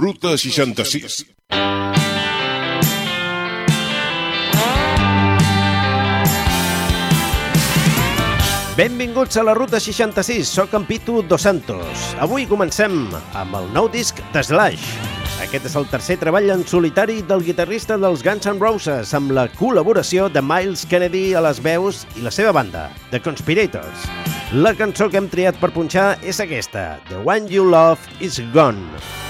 Ruta 66. Benvinguts a la Ruta 66, soc en Pitu Dos Santos. Avui comencem amb el nou disc de Slash. Aquest és el tercer treball en solitari del guitarrista dels Guns N' Roses amb la col·laboració de Miles Kennedy a les veus i la seva banda, The Conspirators. La cançó que hem triat per punxar és aquesta, The One You Love Is Gone.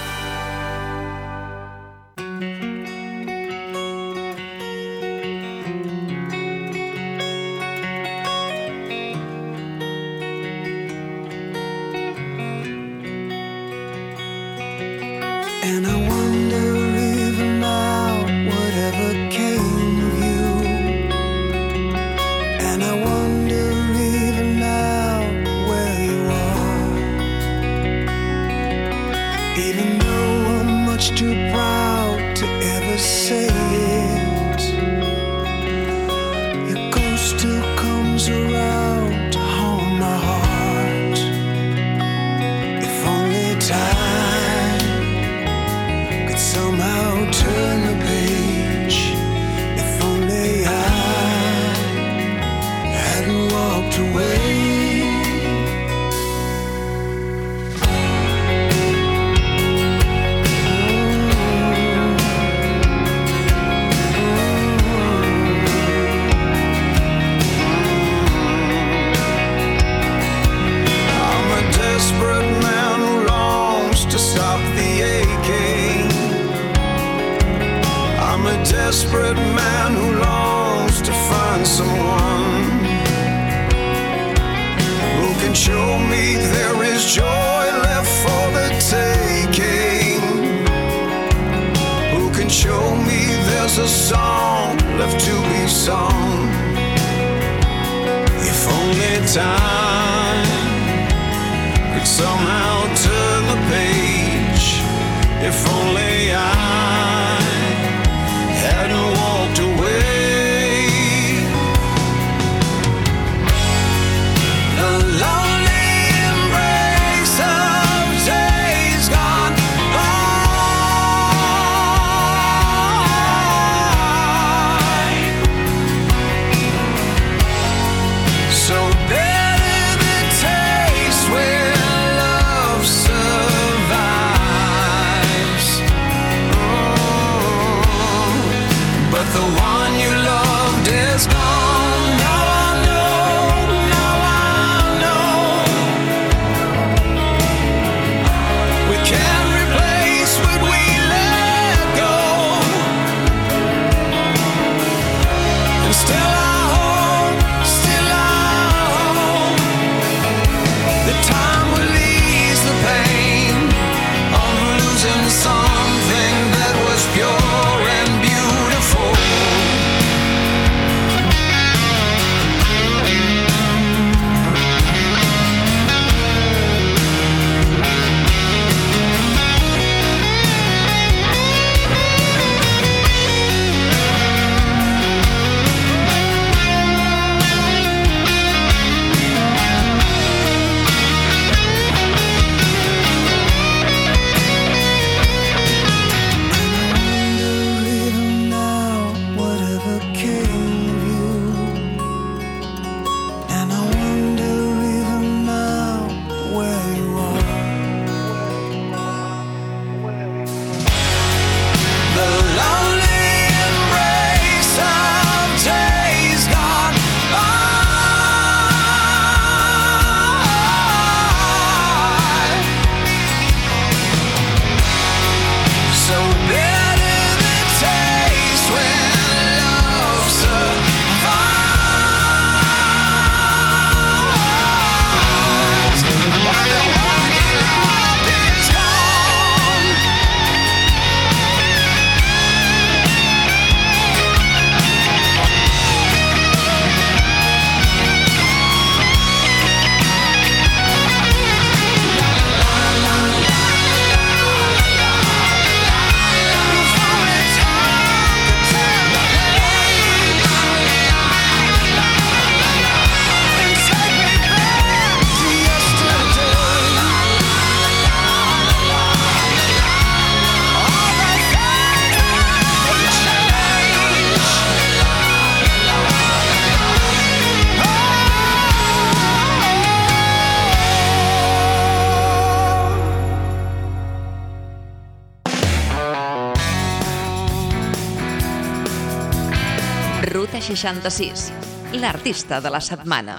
66, l'artista de la setmana.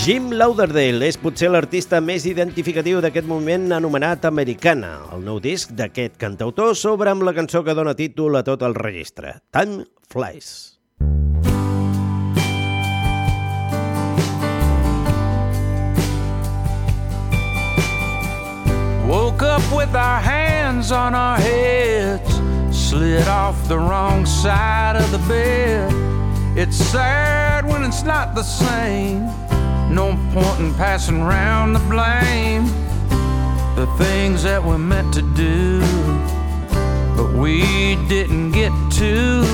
Jim Lauderdale és potser l'artista més identificatiu d'aquest moment anomenat Americana, el nou disc d'aquest cantautor sobre amb la cançó que dona títol a tot el registre, Time Flies. Woke up with our hands on our heads, slid off the wrong side of the bed. It's sad when it's not the same. No point in passing around the blame. The things that we're meant to do, but we didn't get to.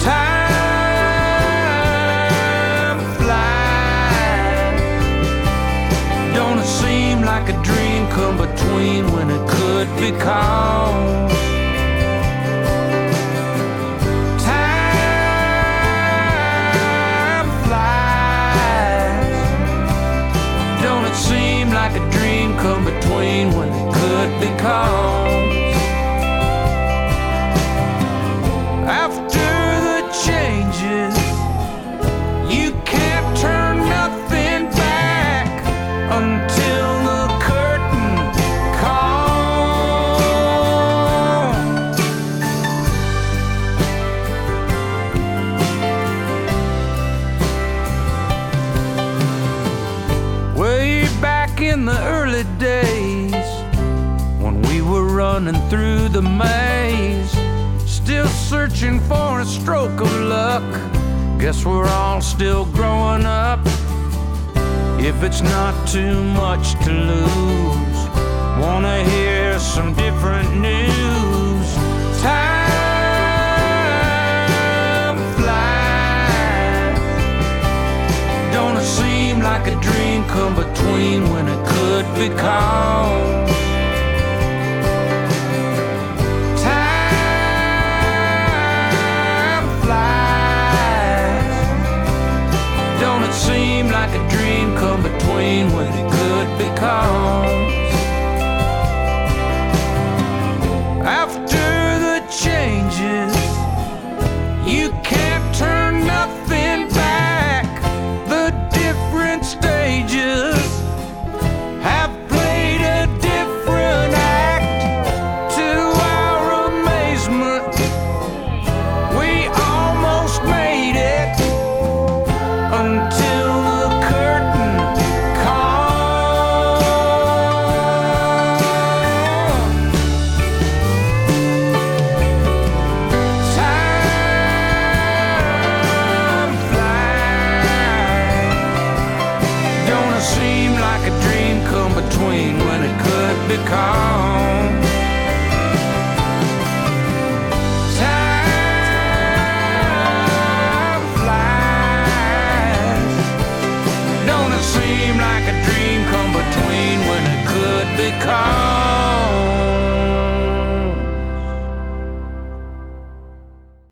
Time flies. Don't it seem like a dream come between when it could be called? Oh. If it's not too much to lose, wanna hear some different news. Time flies. Don't it seem like a dream come between when it could be called? Come between when it could be?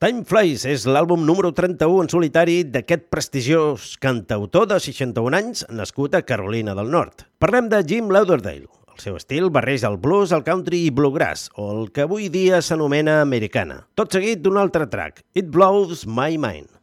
Time Flies és l'àlbum número 31 en solitari d'aquest prestigiós cantautor de 61 anys nascut a Carolina del Nord. Parlem de Jim Lauderdale. El seu estil barreja el blues, el country i bluegrass, o el que avui dia s'anomena americana. Tot seguit d'un altre track, It Blows My Mind.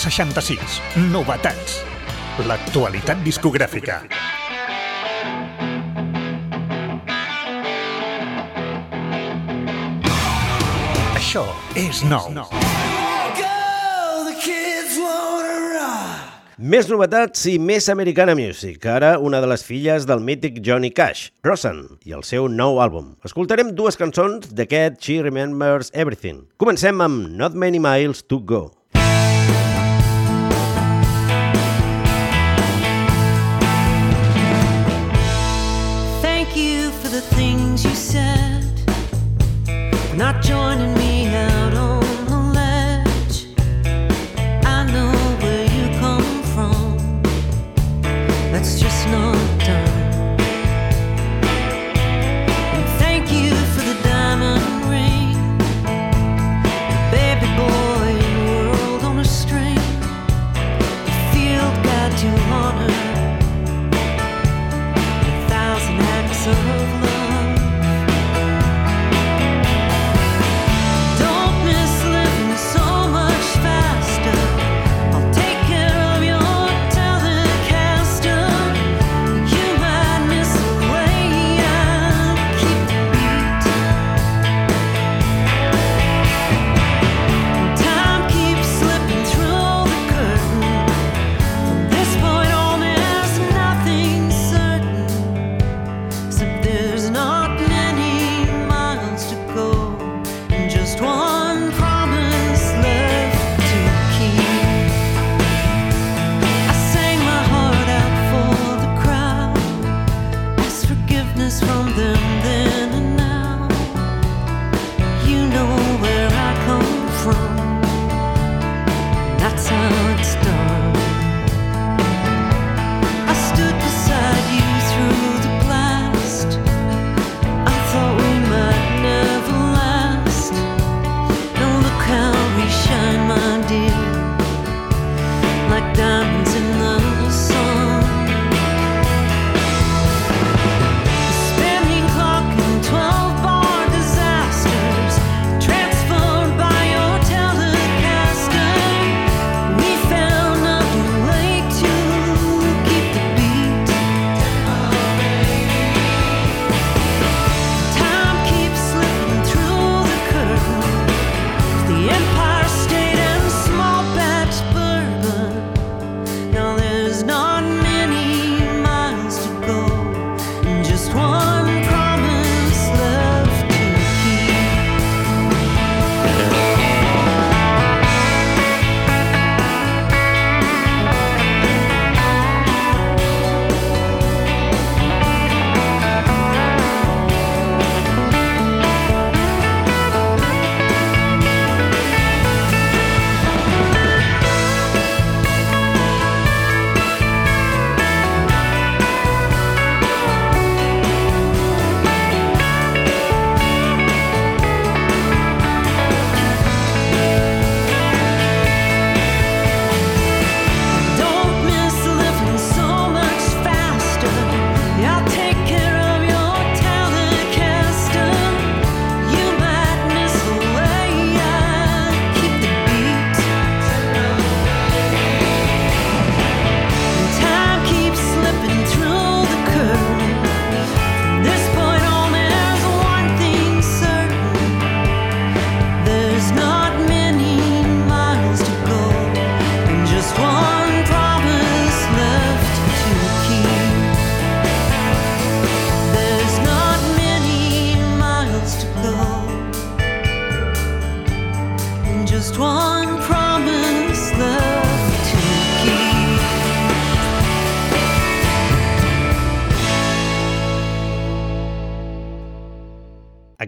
66. Novetats. L'actualitat discogràfica. Això és nou. Més novetats i més americana music. Ara una de les filles del mític Johnny Cash, Rosanne, i el seu nou àlbum. Escoltarem dues cançons d'aquest She Remembers Everything. Comencem amb Not Many Miles to Go. not joining me out on the ledge. I know where you come from. That's just not.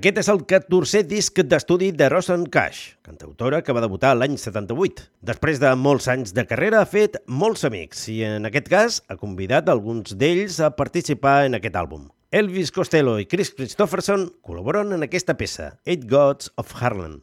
Aquest és el 14è disc d'estudi de Rosen Cash, cantautora que va debutar l'any 78. Després de molts anys de carrera ha fet molts amics i en aquest cas ha convidat alguns d'ells a participar en aquest àlbum. Elvis Costello i Chris Christopherson col·laboren en aquesta peça, Eight Gods of Harlem.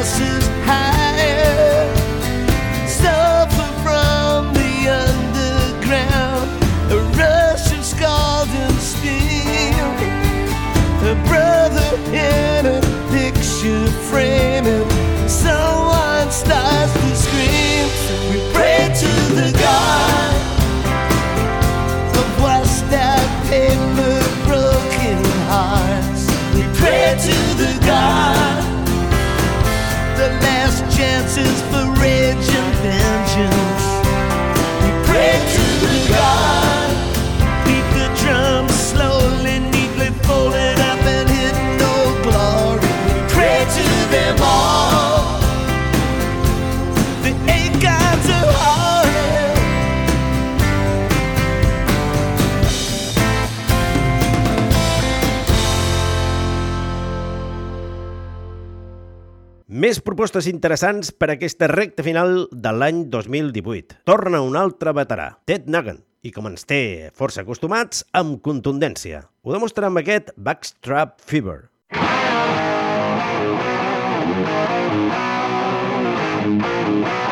passing Més propostes interessants per a aquesta recta final de l'any 2018. Torna un altre veterà, Ted Nugent, i com ens té força acostumats, amb contundència. Ho demostra amb aquest Backstrap Fever. Backstrap Fever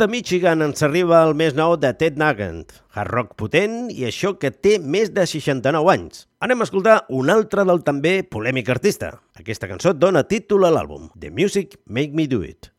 de Michigan ens arriba el més nou de Ted Nugent, hard rock potent i això que té més de 69 anys. Anem a escoltar un altre del també polèmic artista. Aquesta cançó dona títol a l'àlbum, The Music Make Me Do It.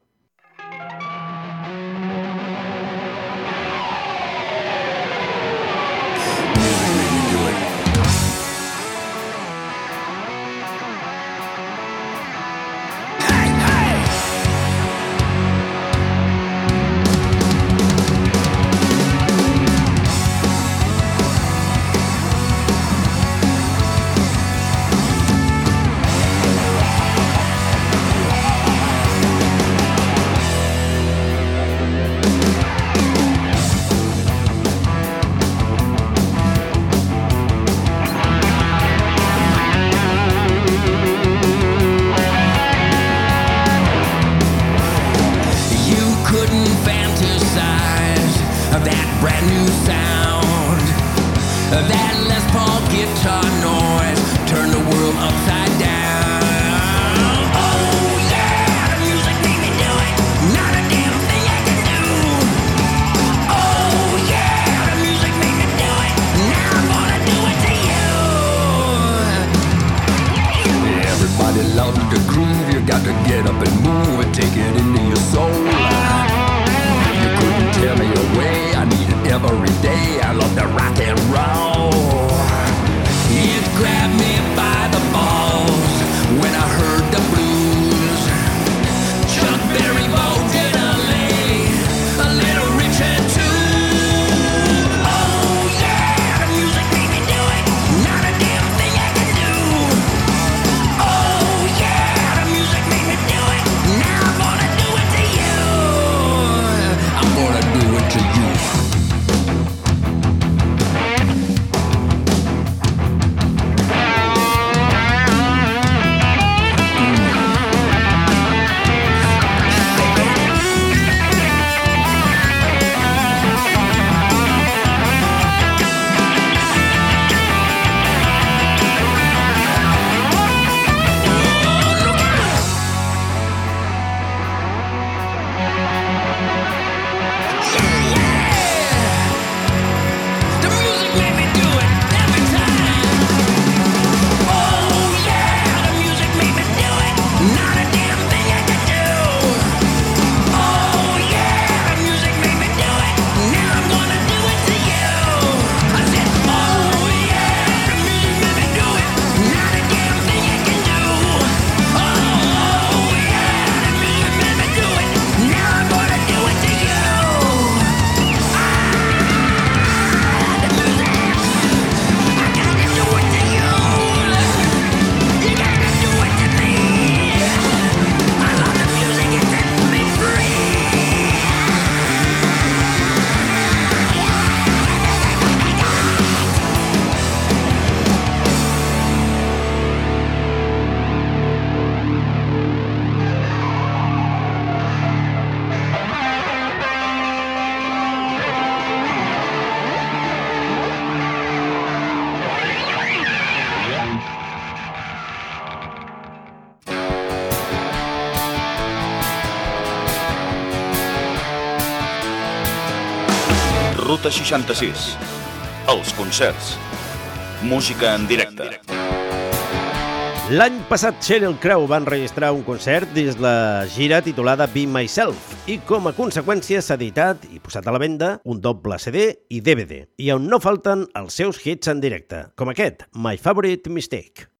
to youth. Ruta 66. Els concerts. Música en directe. L'any passat, Cheryl Crow va enregistrar un concert dins la gira titulada Be Myself i com a conseqüència s'ha editat i posat a la venda un doble CD i DVD i on no falten els seus hits en directe, com aquest, My Favorite Mistake.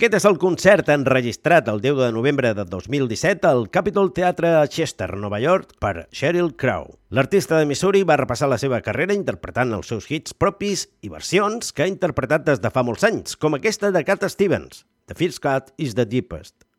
Aquest és el concert enregistrat el 10 de novembre de 2017 al Capitol Theatre a Chester, Nova York, per Sheryl Crow. L'artista de Missouri va repassar la seva carrera interpretant els seus hits propis i versions que ha interpretat des de fa molts anys, com aquesta de Cat Stevens, The First Cut is the Deepest.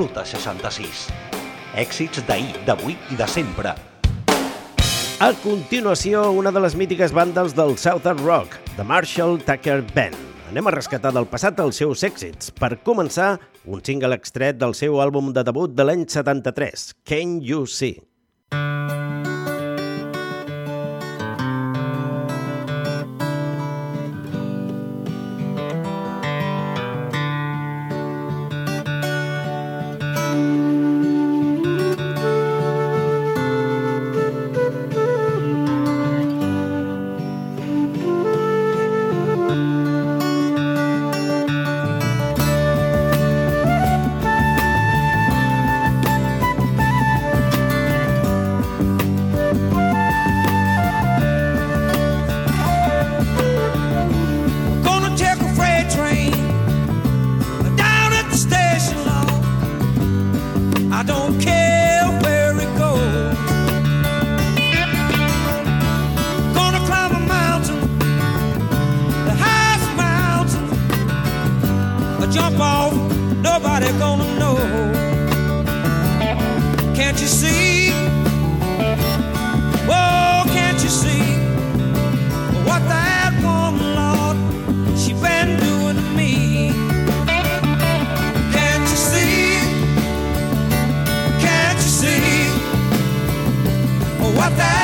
Ruta 66. Èxits d'ahir, d'avui i de sempre. A continuació, una de les mítiques bandes del Southern Rock, de Marshall Tucker Band. Anem a rescatar del passat els seus èxits. Per començar, un single extret del seu àlbum de debut de l'any 73, Can You See? Can You See? that.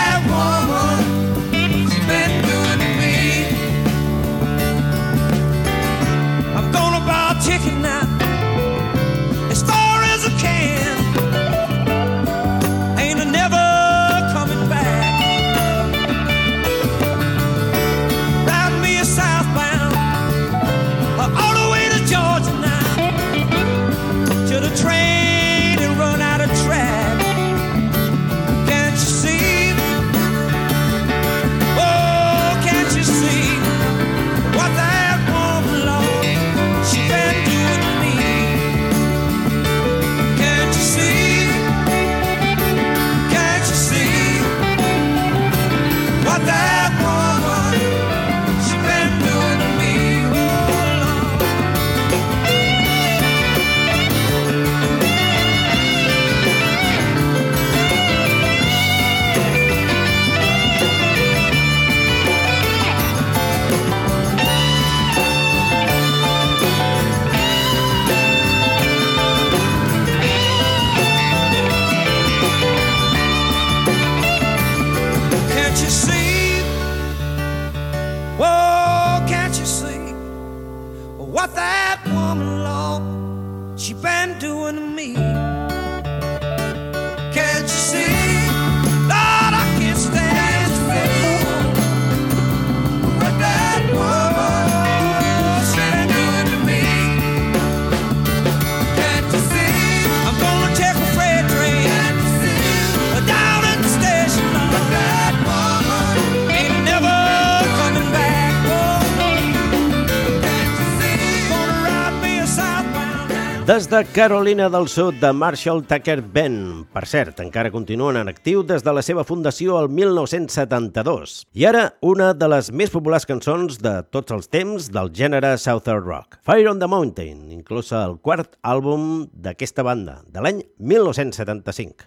Des de Carolina del Sud, de Marshall Tucker Band. Per cert, encara continuen en actiu des de la seva fundació el 1972. I ara, una de les més populars cançons de tots els temps del gènere Southern Rock. Fire on the Mountain, inclosa el quart àlbum d'aquesta banda, de l'any 1975.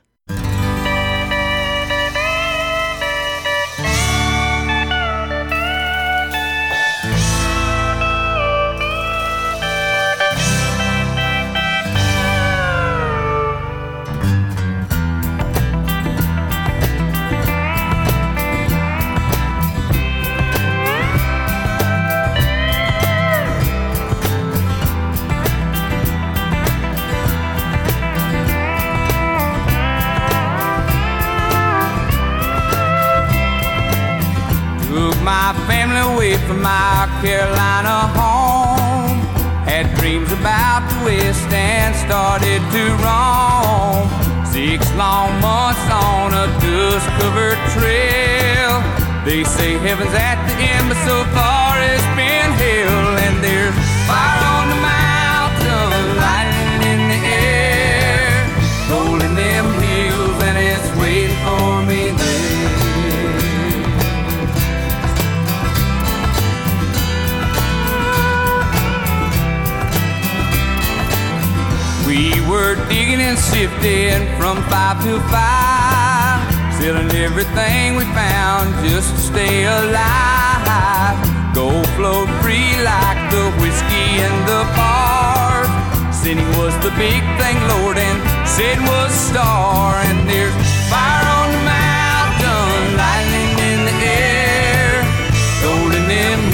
Carolina home. Had dreams about the West and started to roam. Six long months on a dust covered trail. They say heaven's at the end, but so far were digging and sifting from five to five, selling everything we found just to stay alive. Gold flowed free like the whiskey in the bars. Sinning was the big thing, Lord, and sin was a star. And there's fire on the mountain, lightning in the air, gold in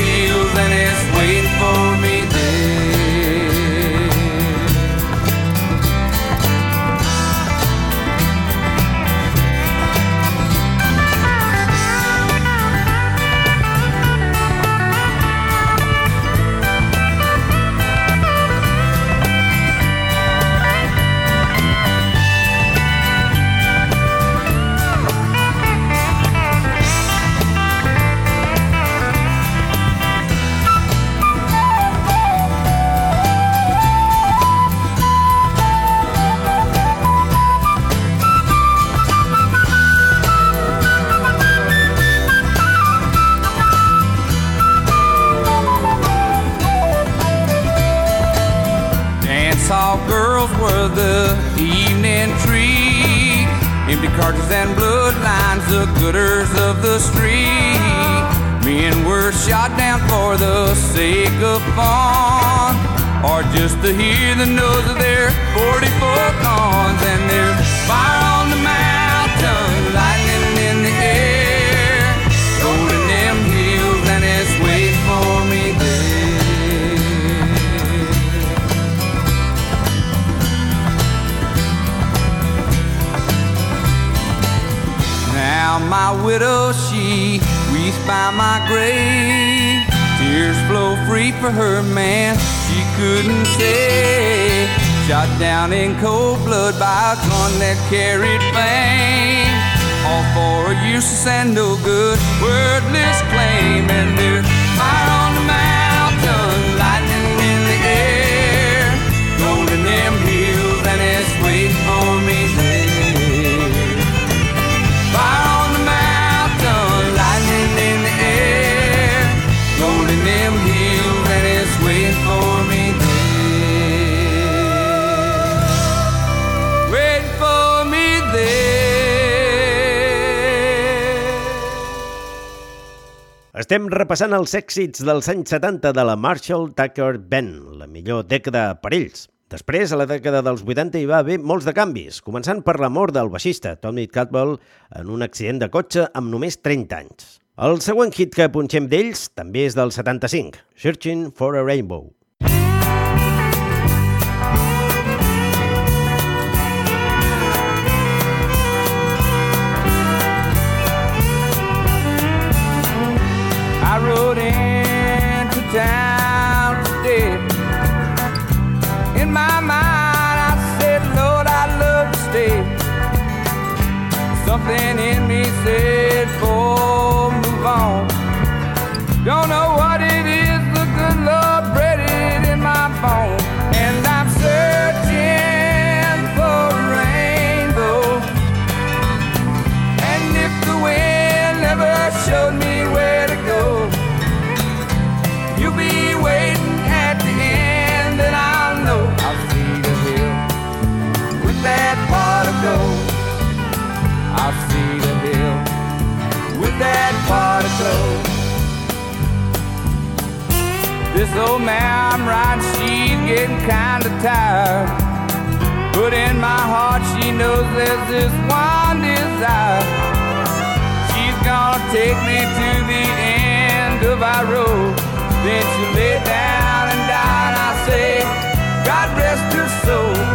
the evening tree. Empty cartridges and bloodlines, the gooders of the street. Men were shot down for the sake of fun, or just to hear the noise of their 44 guns and their fire on the man. My grave. Tears flow free for her man, she couldn't say. Shot down in cold blood by a gun that carried fame. All for a useless and no good, wordless claim. And there's Estem repassant els èxits dels anys 70 de la Marshall Tucker Band, la millor dècada per ells. Després, a la dècada dels 80 hi va haver molts de canvis, començant per la mort del baixista Tommy Caldwell en un accident de cotxe amb només 30 anys. El següent hit que punxem d'ells també és del 75, Searching for a Rainbow. Something in me said, oh, move on. Don't I'm riding, she's getting kinda tired. But in my heart, she knows there's this one desire. She's gonna take me to the end of our road. Then she'll lay down and die, I say, God rest her soul.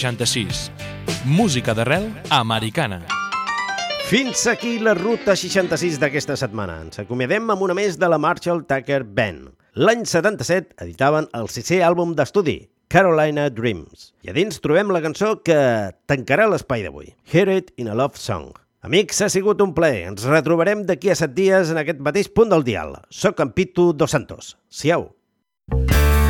66. Música d'arrel americana. Fins aquí la ruta 66 d'aquesta setmana. Ens acomiadem amb una més de la Marshall Tucker Band. L'any 77 editaven el sisè àlbum d'estudi, Carolina Dreams. I a dins trobem la cançó que tancarà l'espai d'avui, Hear It in a Love Song. Amics, ha sigut un plaer. Ens retrobarem d'aquí a set dies en aquest mateix punt del dial. Soc en Pitu Dos Santos. Siau. Siau.